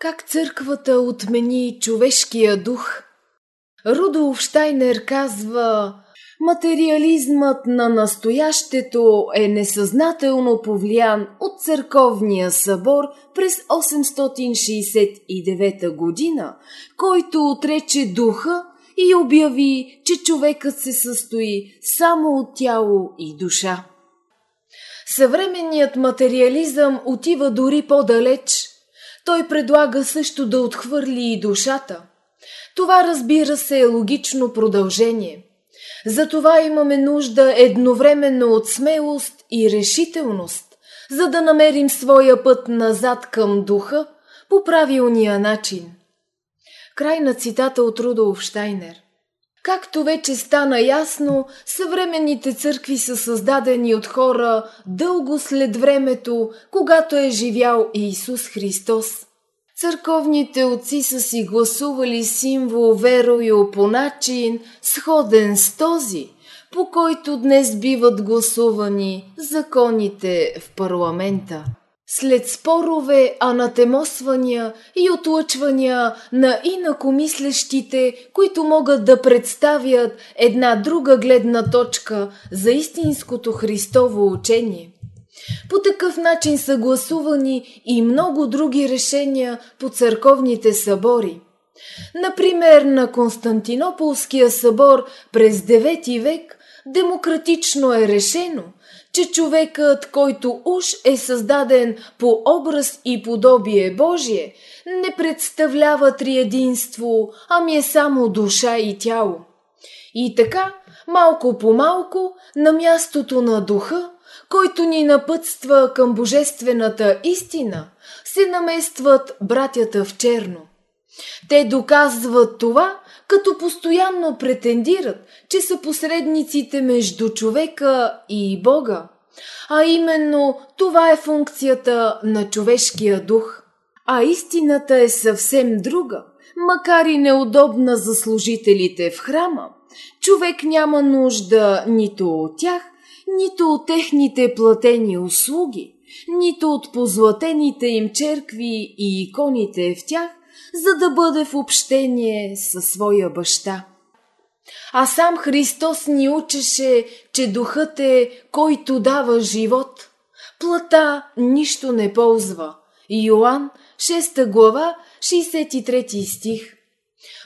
Как църквата отмени човешкия дух? Рудолф Штайнер казва Материализмът на настоящето е несъзнателно повлиян от църковния събор през 869 година, който отрече духа и обяви, че човекът се състои само от тяло и душа. Съвременният материализъм отива дори по-далеч. Той предлага също да отхвърли и душата. Това разбира се е логично продължение. Затова имаме нужда едновременно от смелост и решителност, за да намерим своя път назад към духа по правилния начин. Край на цитата от Рудолф Штайнер. Както вече стана ясно, съвременните църкви са създадени от хора дълго след времето, когато е живял Исус Христос. Църковните отци са си гласували символ верою по начин, сходен с този, по който днес биват гласувани законите в парламента. След спорове, анатемосвания и отлъчвания на инакомислещите, които могат да представят една друга гледна точка за истинското Христово учение. По такъв начин са гласувани и много други решения по църковните събори. Например, на Константинополския събор през 9 век демократично е решено – че човекът, който уж е създаден по образ и подобие Божие, не представлява триединство, ами е само душа и тяло. И така, малко по малко, на мястото на духа, който ни напътства към божествената истина, се наместват братята в черно. Те доказват това, като постоянно претендират, че са посредниците между човека и Бога. А именно това е функцията на човешкия дух. А истината е съвсем друга, макар и неудобна за служителите в храма. Човек няма нужда нито от тях, нито от техните платени услуги, нито от позлатените им черкви и иконите в тях, за да бъде в общение със своя баща. А сам Христос ни учеше, че духът е, който дава живот. Плата нищо не ползва. Йоан, 6 глава, 63 стих.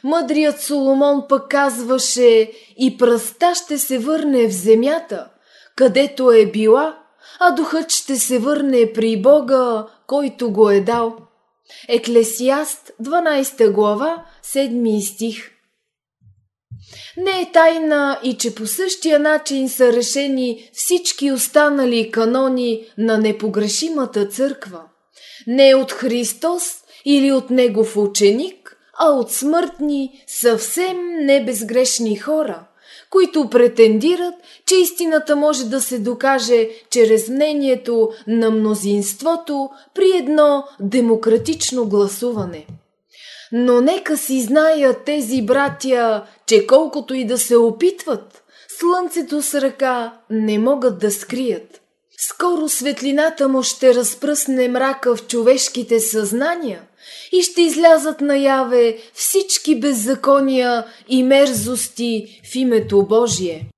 Мъдрият Соломон пък казваше и пръста ще се върне в земята, където е била, а духът ще се върне при Бога, който го е дал. Еклесиаст, 12 глава, 7 стих. Не е тайна и че по същия начин са решени всички останали канони на непогрешимата църква. Не от Христос или от Негов ученик, а от смъртни, съвсем небезгрешни хора – които претендират, че истината може да се докаже чрез мнението на мнозинството при едно демократично гласуване. Но нека си знаят тези братя, че колкото и да се опитват, слънцето с ръка не могат да скрият. Скоро светлината му ще разпръсне мрака в човешките съзнания и ще излязат наяве всички беззакония и мерзости в името Божие.